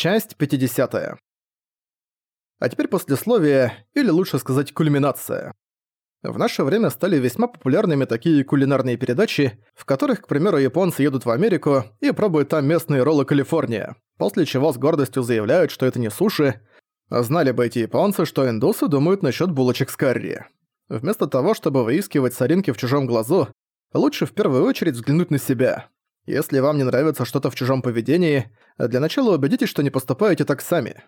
Часть 50. А теперь послесловие, или лучше сказать кульминация. В наше время стали весьма популярными такие кулинарные передачи, в которых, к примеру, японцы едут в Америку и пробуют там местные роллы Калифорния, после чего с гордостью заявляют, что это не суши. Знали бы эти японцы, что индусы думают насчет булочек с карри. Вместо того, чтобы выискивать соринки в чужом глазу, лучше в первую очередь взглянуть на себя. Если вам не нравится что-то в чужом поведении, для начала убедитесь, что не поступаете так сами.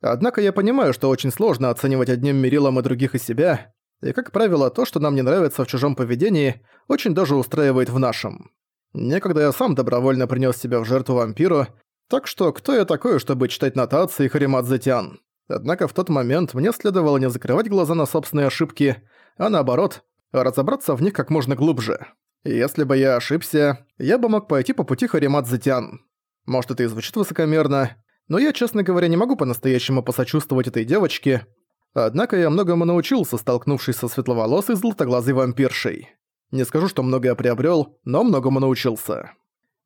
Однако я понимаю, что очень сложно оценивать одним мерилом и других и себя, и, как правило, то, что нам не нравится в чужом поведении, очень даже устраивает в нашем. Некогда я сам добровольно принес себя в жертву вампиру, так что кто я такой, чтобы читать нотации Харимадзе-тян? Однако в тот момент мне следовало не закрывать глаза на собственные ошибки, а наоборот, разобраться в них как можно глубже. Если бы я ошибся, я бы мог пойти по пути Харимадзе-тян. Может, это и звучит высокомерно, но я, честно говоря, не могу по-настоящему посочувствовать этой девочке. Однако я многому научился, столкнувшись со светловолосой золотоглазой вампиршей. Не скажу, что многое приобрел, но многому научился.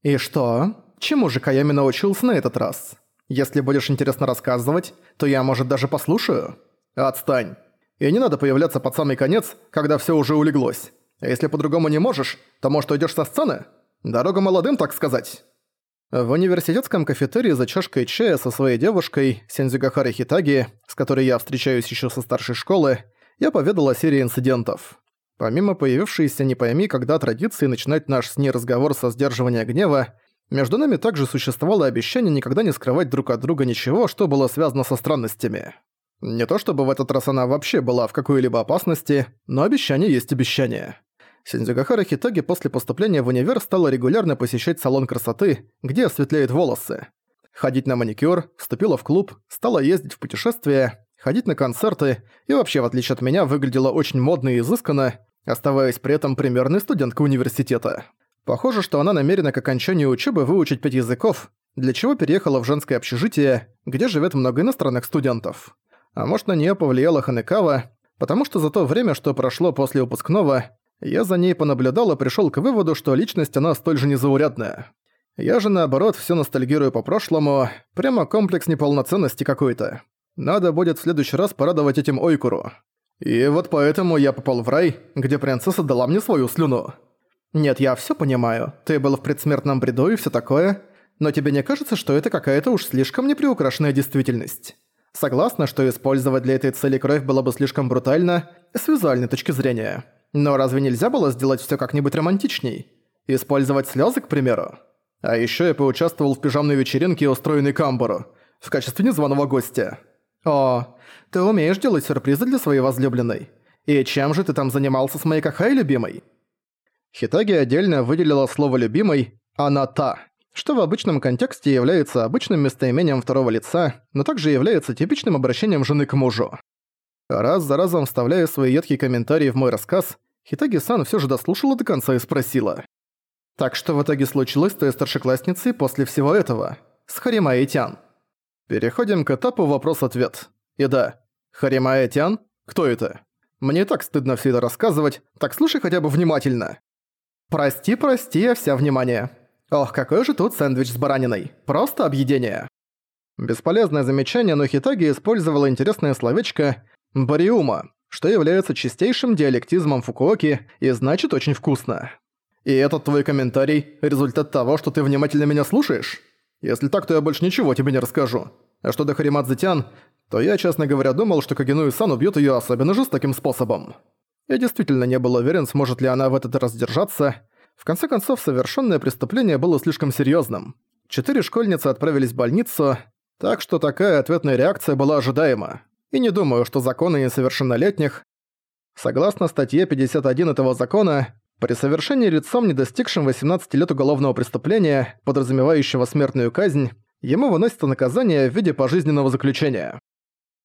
«И что? Чему же Каями научился на этот раз? Если будешь интересно рассказывать, то я, может, даже послушаю?» «Отстань. И не надо появляться под самый конец, когда все уже улеглось. А если по-другому не можешь, то, может, уйдешь со сцены? Дорога молодым, так сказать». В университетском кафетерии за чашкой чая со своей девушкой, Сензюгахари Хитаги, с которой я встречаюсь еще со старшей школы, я поведал о серии инцидентов. Помимо появившейся не пойми, когда традиции начинать наш с ней разговор со сдерживания гнева, между нами также существовало обещание никогда не скрывать друг от друга ничего, что было связано со странностями. Не то чтобы в этот раз она вообще была в какой-либо опасности, но обещание есть обещание. Синдзюгахара Хитоги после поступления в универ стала регулярно посещать салон красоты, где осветляет волосы. Ходить на маникюр, вступила в клуб, стала ездить в путешествия, ходить на концерты и вообще, в отличие от меня, выглядела очень модно и изысканно, оставаясь при этом примерной студенткой университета. Похоже, что она намерена к окончанию учебы выучить пять языков, для чего переехала в женское общежитие, где живет много иностранных студентов. А может, на нее повлияла Ханекава, потому что за то время, что прошло после выпускного, я за ней понаблюдал и пришёл к выводу, что личность она столь же незаурядная. Я же наоборот всё ностальгирую по прошлому, прямо комплекс неполноценности какой-то. Надо будет в следующий раз порадовать этим Ойкуру. И вот поэтому я попал в рай, где принцесса дала мне свою слюну. Нет, я всё понимаю, ты был в предсмертном бреду и всё такое, но тебе не кажется, что это какая-то уж слишком неприукрашенная действительность? Согласна, что использовать для этой цели кровь было бы слишком брутально с визуальной точки зрения. Но разве нельзя было сделать всё как-нибудь романтичней? Использовать слёзы, к примеру? А ещё я поучаствовал в пижамной вечеринке, устроенной Камбору, в качестве незваного гостя. О, ты умеешь делать сюрпризы для своей возлюбленной. И чем же ты там занимался с моей Кахай, любимой? Хитаги отдельно выделила слово «любимой» «она та», что в обычном контексте является обычным местоимением второго лица, но также является типичным обращением жены к мужу. Раз за разом вставляя свои едкие комментарии в мой рассказ, Хитаги-сан всё же дослушала до конца и спросила. «Так что в итоге случилось с той старшеклассницей после всего этого? С Харимаи Тян?» Переходим к этапу вопрос-ответ. И да, Харимаи Тян? Кто это? Мне так стыдно всё это рассказывать, так слушай хотя бы внимательно. Прости, прости, я вся внимание. Ох, какой же тут сэндвич с бараниной. Просто объедение. Бесполезное замечание, но Хитаги использовала интересное словечко Бариума, что является чистейшим диалектизмом Фукуоки и значит очень вкусно. И этот твой комментарий – результат того, что ты внимательно меня слушаешь? Если так, то я больше ничего тебе не расскажу. А что до Харимадзе-тян, то я, честно говоря, думал, что Кагенуи-сан убьет её особенно жестоким способом. Я действительно не был уверен, сможет ли она в этот раз держаться. В конце концов, совершенное преступление было слишком серьёзным. Четыре школьницы отправились в больницу, так что такая ответная реакция была ожидаема и не думаю, что законы несовершеннолетних. Согласно статье 51 этого закона, при совершении лицом, не достигшим 18 лет уголовного преступления, подразумевающего смертную казнь, ему выносится наказание в виде пожизненного заключения.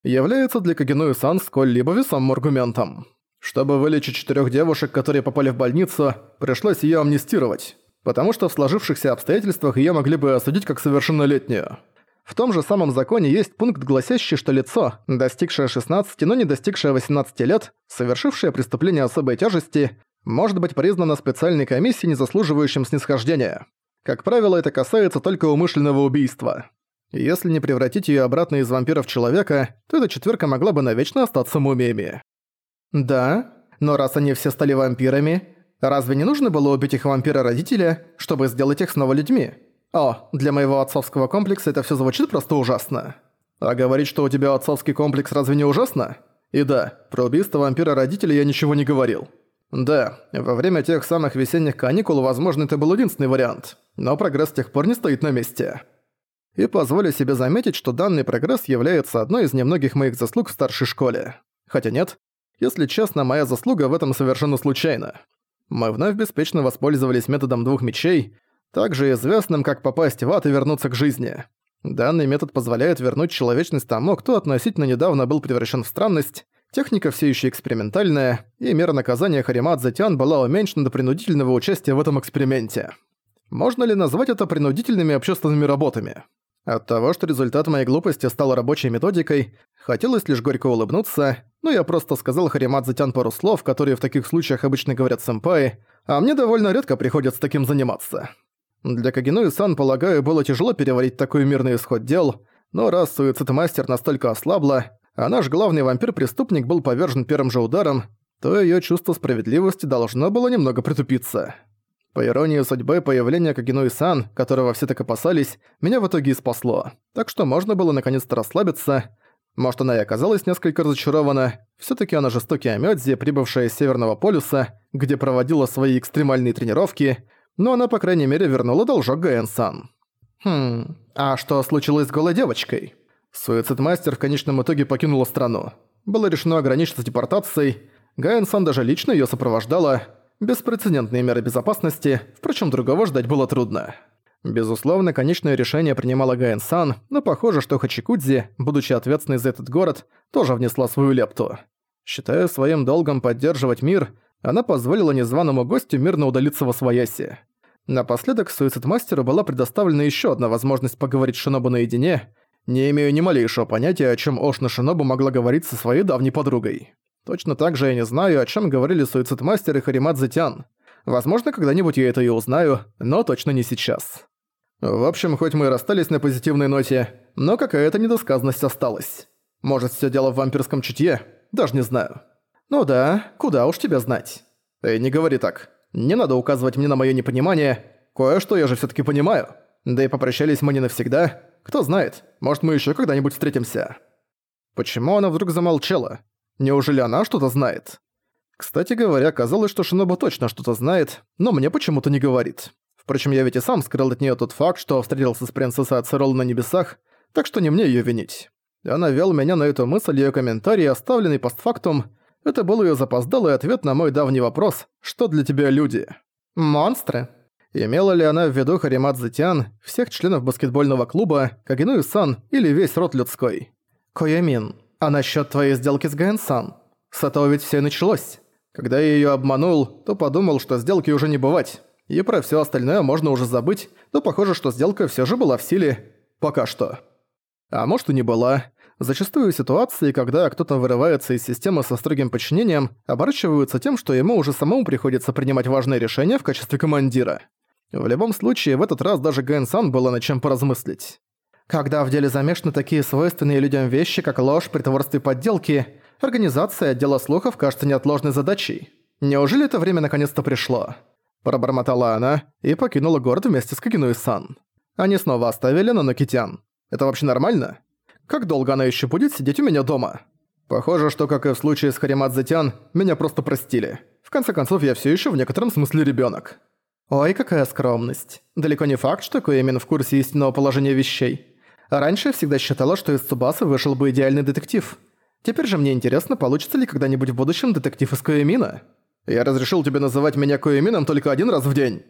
Является для Кагенуи Сан сколь-либо весомым аргументом. Чтобы вылечить четырех девушек, которые попали в больницу, пришлось ее амнистировать, потому что в сложившихся обстоятельствах ее могли бы осудить как совершеннолетнюю. В том же самом законе есть пункт, гласящий, что лицо, достигшее 16, но не достигшее 18 лет, совершившее преступление особой тяжести, может быть признано специальной комиссией, не заслуживающим снисхождения. Как правило, это касается только умышленного убийства. Если не превратить её обратно из вампира в человека, то эта четверка могла бы навечно остаться мумиями. Да, но раз они все стали вампирами, разве не нужно было убить их вампира-родителя, чтобы сделать их снова людьми? О, для моего отцовского комплекса это всё звучит просто ужасно. А говорить, что у тебя отцовский комплекс, разве не ужасно? И да, про убийство вампира-родителя я ничего не говорил. Да, во время тех самых весенних каникул, возможно, это был единственный вариант, но прогресс с тех пор не стоит на месте. И позволю себе заметить, что данный прогресс является одной из немногих моих заслуг в старшей школе. Хотя нет, если честно, моя заслуга в этом совершенно случайна. Мы вновь беспечно воспользовались методом двух мечей, также известным как попасть в ад и вернуться к жизни. Данный метод позволяет вернуть человечность тому, кто относительно недавно был превращен в странность, Техника все еще экспериментальная, и мера наказания Харимадзе Тян была уменьшена до принудительного участия в этом эксперименте. Можно ли назвать это принудительными общественными работами? От того, что результат моей глупости стал рабочей методикой, хотелось лишь горько улыбнуться, но я просто сказал Харимадзе Тян пару слов, которые в таких случаях обычно говорят сэмпаи, а мне довольно редко приходится таким заниматься. Для Кагину и Сан, полагаю, было тяжело переварить такой мирный исход дел, но раз суицид-мастер настолько ослабла, а наш главный вампир-преступник был повержен первым же ударом, то её чувство справедливости должно было немного притупиться. По иронии судьбы, появление Кагенуи-сан, которого все так опасались, меня в итоге и спасло. Так что можно было наконец-то расслабиться. Может, она и оказалась несколько разочарована. Всё-таки она жестокий Амёдзи, прибывшая с Северного полюса, где проводила свои экстремальные тренировки, но она, по крайней мере, вернула должок Гаэн-сан. Хм, а что случилось с голой девочкой? Суицид-мастер в конечном итоге покинула страну. Было решено ограничиться депортацией. Гаэн-сан даже лично её сопровождала. Беспрецедентные меры безопасности, впрочем, другого ждать было трудно. Безусловно, конечное решение принимала Гаэн-сан, но похоже, что Хачикудзи, будучи ответственной за этот город, тоже внесла свою лепту. Считая своим долгом поддерживать мир, она позволила незваному гостю мирно удалиться во свояси. Напоследок суицид-мастеру была предоставлена ещё одна возможность поговорить с Шинобу наедине – не имею ни малейшего понятия, о чем Ошна Шинобу могла говорить со своей давней подругой. Точно так же я не знаю, о чем говорили суицид-мастер и Харимадзе Тян. Возможно, когда-нибудь я это и узнаю, но точно не сейчас. В общем, хоть мы и расстались на позитивной ноте, но какая-то недосказанность осталась. Может, все дело в вампирском чутье? Даже не знаю. Ну да, куда уж тебя знать. Эй, не говори так. Не надо указывать мне на мое непонимание. Кое-что я же все таки понимаю. Да и попрощались мы не навсегда. Кто знает, может мы еще когда-нибудь встретимся». Почему она вдруг замолчала? Неужели она что-то знает? Кстати говоря, казалось, что Шиноба точно что-то знает, но мне почему-то не говорит. Впрочем, я ведь и сам скрыл от нее тот факт, что встретился с принцессой Ацерол на небесах, так что не мне ее винить. Она вел меня на эту мысль ее комментарий, оставленный постфактум. Это был ее запоздалый ответ на мой давний вопрос «Что для тебя люди?» «Монстры», Имела ли она в виду Харимадзе Тян, всех членов баскетбольного клуба, Кагину Сан или весь род людской? Коямин, а насчет твоей сделки с Гаэн-сан? С этого ведь все началось. Когда я ее обманул, то подумал, что сделки уже не бывать. И про все остальное можно уже забыть, но похоже, что сделка все же была в силе. Пока что. А может и не была. Зачастую ситуации, когда кто-то вырывается из системы со строгим подчинением, оборачиваются тем, что ему уже самому приходится принимать важные решения в качестве командира. В любом случае, в этот раз даже Гэн-сан было над чем поразмыслить. Когда в деле замешаны такие свойственные людям вещи, как ложь, притворство и подделки, организация отдела слухов кажется неотложной задачей. Неужели это время наконец-то пришло? Пробормотала она и покинула город вместе с Кагинуи-сан. Они снова оставили Нанокитян. Это вообще нормально? Как долго она еще будет сидеть у меня дома? Похоже, что, как и в случае с Харимадзе-тян, меня просто простили. В конце концов, я все еще в некотором смысле ребенок. Ой, какая скромность. Далеко не факт, что Коэмин в курсе истинного положения вещей. Раньше я всегда считала, что из Цубасы вышел бы идеальный детектив. Теперь же мне интересно, получится ли когда-нибудь в будущем детектив из Коэмина. Я разрешил тебе называть меня Коэмином только один раз в день.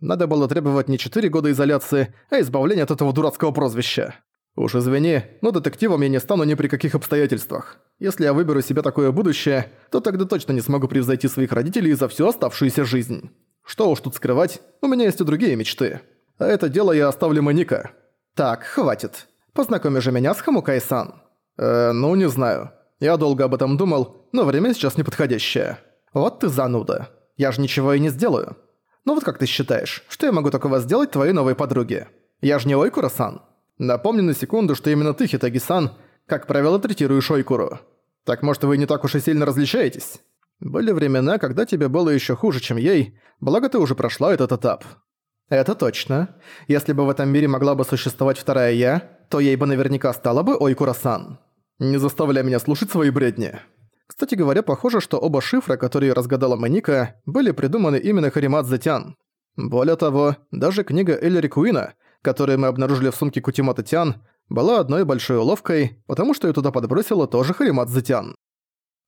Надо было требовать не четыре года изоляции, а избавления от этого дурацкого прозвища. Уж извини, но детективом я не стану ни при каких обстоятельствах. Если я выберу себе такое будущее, то тогда точно не смогу превзойти своих родителей за всю оставшуюся жизнь. Что уж тут скрывать, у меня есть и другие мечты. А это дело я оставлю Маника. Так, хватит. Познакоми же меня с Хамукай-сан. Э, ну не знаю. Я долго об этом думал, но время сейчас неподходящее. Вот ты зануда. Я же ничего и не сделаю. Ну вот как ты считаешь, что я могу такого сделать твоей новой подруге? Я же не Ойкура-сан. Напомни на секунду, что именно ты, Хитаги-сан, как правило, третируешь Ойкуру. Так может вы не так уж и сильно различаетесь? Были времена, когда тебе было еще хуже, чем ей, благо ты уже прошла этот этап. Это точно. Если бы в этом мире могла бы существовать вторая я, то ей бы наверняка стала бы Ойкура-сан. Не заставляй меня слушать свои бредни. Кстати говоря, похоже, что оба шифра, которые разгадала Маника, были придуманы именно Харимадзе Тян. Более того, даже книга Эллири Куина, которую мы обнаружили в сумке Кутимата Тян, была одной большой уловкой, потому что её туда подбросила тоже Харимадзе Тян.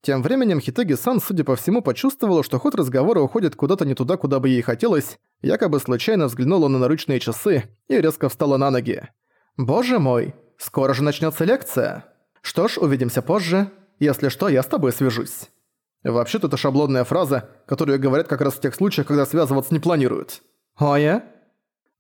Тем временем Хитаги-сан, судя по всему, почувствовала, что ход разговора уходит куда-то не туда, куда бы ей хотелось, якобы случайно взглянула на наручные часы и резко встала на ноги. «Боже мой, скоро же начнётся лекция. Что ж, увидимся позже. Если что, я с тобой свяжусь». Вообще-то это шаблонная фраза, которую говорят как раз в тех случаях, когда связываться не планируют. «А я?»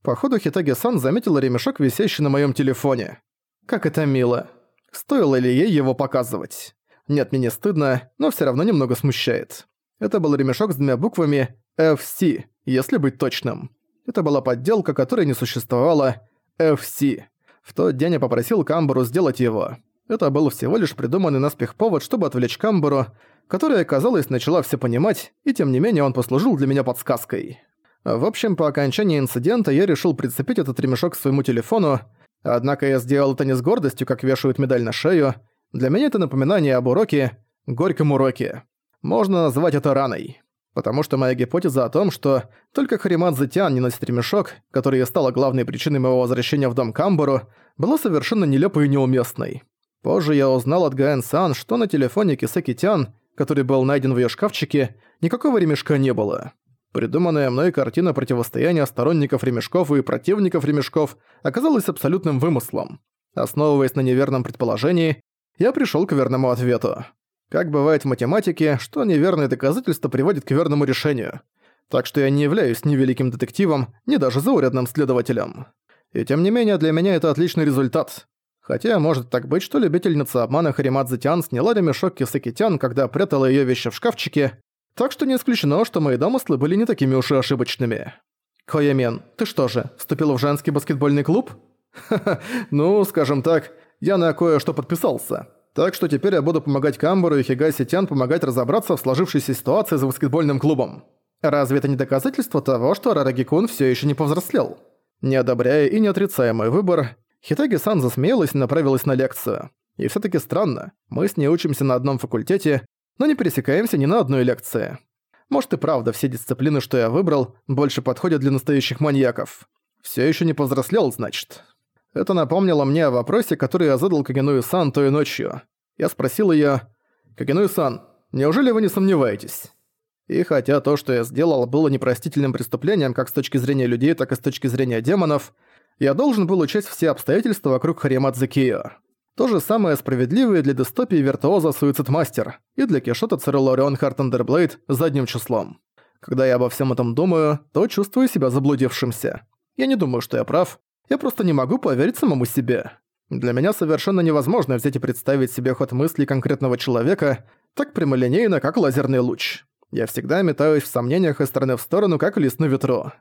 Походу, Хитаги-сан заметила ремешок, висящий на моем телефоне. Как это мило. Стоило ли ей его показывать? Нет, мне не стыдно, но все равно немного смущает. Это был ремешок с двумя буквами FC, если быть точным. Это была подделка, которой не существовало FC. В тот день я попросил Камбару сделать его. Это был всего лишь придуманный наспех повод, чтобы отвлечь Камбару, которая, казалось, начала все понимать, и тем не менее он послужил для меня подсказкой. В общем, по окончании инцидента я решил прицепить этот ремешок к своему телефону, однако я сделал это не с гордостью, как вешают медаль на шею. Для меня это напоминание об уроке, горьком уроке. Можно назвать это раной. Потому что моя гипотеза о том, что только Харимадзе Тян не носит ремешок, который и стала главной причиной моего возвращения в дом Камбуру, была совершенно нелепой и неуместной. Позже я узнал от Гаэн Сан, что на телефоне Кисеки Тян, который был найден в её шкафчике, никакого ремешка не было. Придуманная мной картина противостояния сторонников ремешков и противников ремешков оказалась абсолютным вымыслом. Основываясь на неверном предположении, я пришёл к верному ответу. Как бывает в математике, что неверное доказательство приводит к верному решению. Так что я не являюсь ни великим детективом, ни даже заурядным следователем. И тем не менее, для меня это отличный результат. Хотя может так быть, что любительница обмана Харимадзе Тян сняла ремешок Кисаки когда прятала её вещи в шкафчике, так что не исключено, что мои домыслы были не такими уж и ошибочными. Коямен, ты что же, вступил в женский баскетбольный клуб? Ну, скажем так, я на кое-что подписался. Так что теперь я буду помогать Камбару и Хигаси Тян помогать разобраться в сложившейся ситуации за баскетбольным клубом. Разве это не доказательство того, что Рараги-кун всё ещё не повзрослел? Не одобряя и не отрицая мой выбор, Хитаги-сан засмеялась и направилась на лекцию. И всё-таки странно, мы с ней учимся на одном факультете, но не пересекаемся ни на одной лекции. Может и правда, все дисциплины, что я выбрал, больше подходят для настоящих маньяков. Всё ещё не повзрослел, значит. Это напомнило мне о вопросе, который я задал Кагенуи-сан той ночью. Я спросил её, «Кагенуи-сан, неужели вы не сомневаетесь?» И хотя то, что я сделал, было непростительным преступлением как с точки зрения людей, так и с точки зрения демонов, я должен был учесть все обстоятельства вокруг Харимадзе Кио. То же самое справедливо и для Дэстопии Виртуозо Суицид Мастер и для Киссшот Ацерола-Орион Хартандерблейд задним числом. Когда я обо всем этом думаю, то чувствую себя заблудившимся. Я не думаю, что я прав, я просто не могу поверить самому себе. Для меня совершенно невозможно взять и представить себе ход мыслей конкретного человека так прямолинейно, как лазерный луч. Я всегда метаюсь в сомнениях из стороны в сторону, как лист на ветру.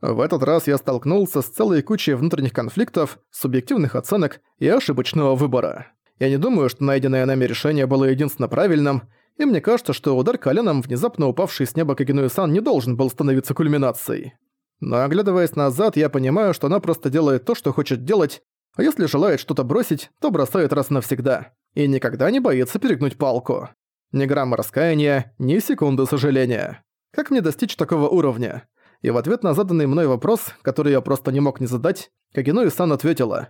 В этот раз я столкнулся с целой кучей внутренних конфликтов, субъективных оценок и ошибочного выбора. Я не думаю, что найденное нами решение было единственно правильным, и мне кажется, что удар коленом, внезапно упавший с неба Кагенуэ-сан, не должен был становиться кульминацией. Но оглядываясь назад, я понимаю, что она просто делает то, что хочет делать, а если желает что-то бросить, то бросает раз навсегда. И никогда не боится перегнуть палку. Ни грамма раскаяния, ни секунды сожаления. Как мне достичь такого уровня? И в ответ на заданный мной вопрос, который я просто не мог не задать, Кагенуи-сан ответила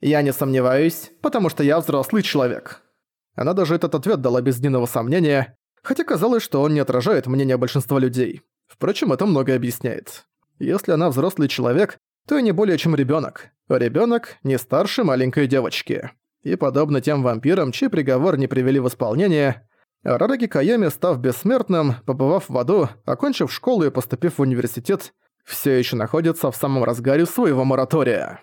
«Я не сомневаюсь, потому что я взрослый человек». Она даже этот ответ дала без единого сомнения, хотя казалось, что он не отражает мнение большинства людей. Впрочем, это многое объясняет. Если она взрослый человек, то и не более чем ребенок. А ребенок не старше маленькой девочки. И подобно тем вампирам, чей приговор не привели в исполнение, Рараги Кайоми, став бессмертным, побывав в аду, окончив школу и поступив в университет, все еще находится в самом разгаре своего моратория.